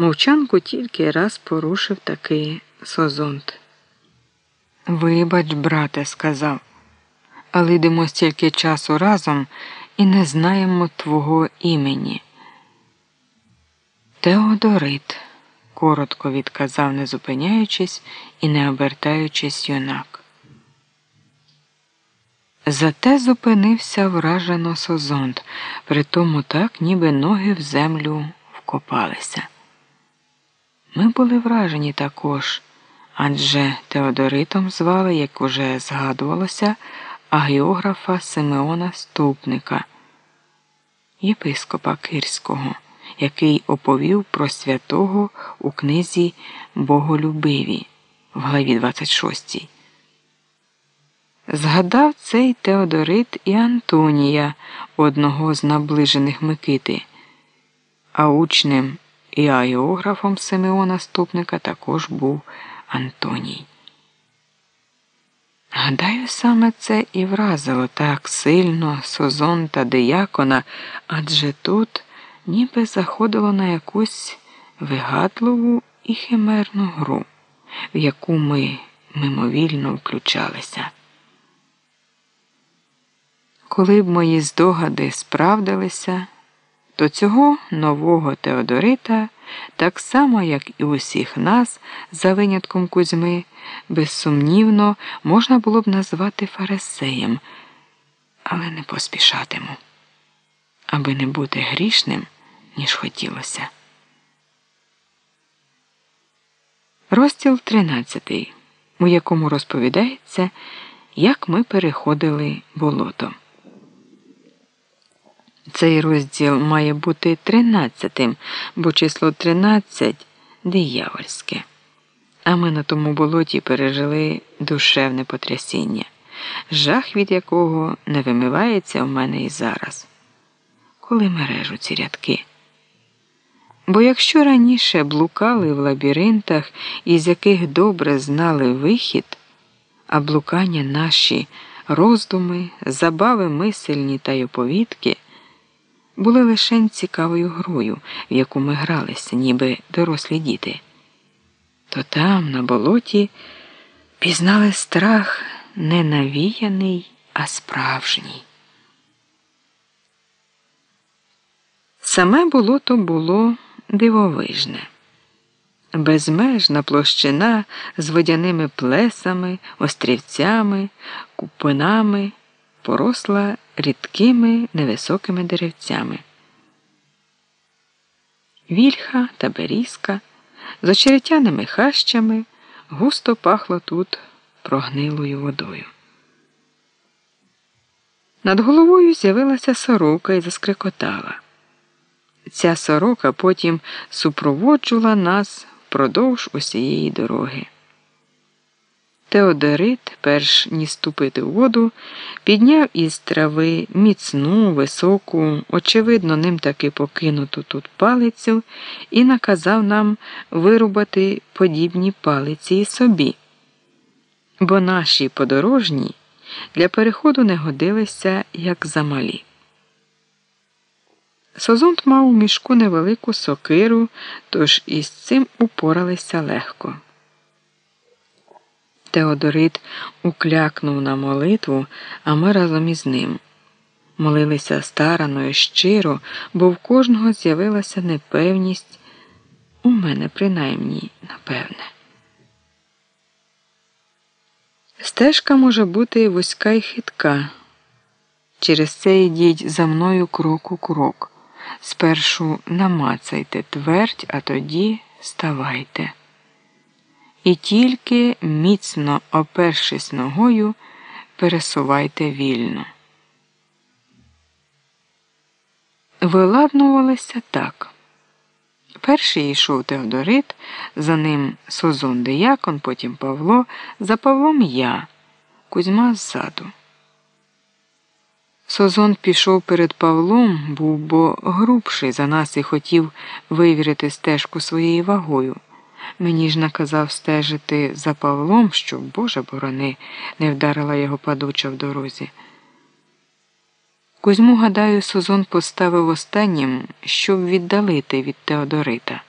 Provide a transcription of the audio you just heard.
Мовчанку тільки раз порушив такий Созонт. Вибач, брате, сказав, але йдемо стільки часу разом і не знаємо твого імені. Теодорит, коротко відказав, не зупиняючись і не обертаючись юнак. Зате зупинився вражено Созонт, притому так, ніби ноги в землю вкопалися. Ми були вражені також, адже Теодоритом звали, як уже згадувалося, агіографа Симеона Ступника, єпископа Кирського, який оповів про святого у книзі Боголюбиві в главі 26. Згадав цей Теодорит і Антонія, одного з наближених Микити, а учнем і аеографом Симеона Ступника також був Антоній. Гадаю, саме це і вразило так сильно Созон та Деякона, адже тут ніби заходило на якусь вигадливу і химерну гру, в яку ми мимовільно включалися. Коли б мої здогади справдилися, то цього нового Теодорита, так само, як і усіх нас, за винятком Кузьми, безсумнівно можна було б назвати Фарисеєм, але не поспішатиму, аби не бути грішним, ніж хотілося. Розділ 13, у якому розповідається, як ми переходили болото. Цей розділ має бути тринадцятим, бо число тринадцять диявольське. А ми на тому болоті пережили душевне потрясіння, жах від якого не вимивається в мене і зараз, коли мережу ці рядки. Бо якщо раніше блукали в лабіринтах, із яких добре знали вихід, а блукання наші роздуми, забави мисельні та й оповідки були лише цікавою грою, в яку ми гралися, ніби дорослі діти. То там, на болоті, пізнали страх не навіяний, а справжній. Саме болото було дивовижне, безмежна площина з водяними плесами, острівцями, купинами поросла рідкими невисокими деревцями. Вільха та берізка з очеретяними хащами густо пахло тут прогнилою водою. Над головою з'явилася сорока і заскрикотала. Ця сорока потім супроводжувала нас впродовж усієї дороги. Теодорит, перш ніж ступити у воду, підняв із трави міцну, високу, очевидно, ним таки покинуту тут палицю і наказав нам вирубати подібні палиці і собі, бо наші подорожні для переходу не годилися як замалі. Созонт мав у мішку невелику сокиру, тож із цим упоралися легко. Теодорит уклякнув на молитву, а ми разом із ним. Молилися старано і щиро, бо в кожного з'явилася непевність, у мене принаймні напевне. Стежка може бути вузька і хитка. Через це йдіть за мною крок у крок. Спершу намацайте твердь, а тоді ставайте і тільки, міцно опершись ногою, пересувайте вільно. Виладнувалося так. Перший йшов Теодорит, за ним Созон Деякон, потім Павло, за Павлом я, Кузьма ззаду. Созон пішов перед Павлом, був бо грубший за нас і хотів вивірити стежку своєю вагою. Мені ж наказав стежити за Павлом, щоб, Боже борони, не вдарила його падуча в дорозі. Кузьму, гадаю, Сузон поставив останнім, щоб віддалити від Теодорита.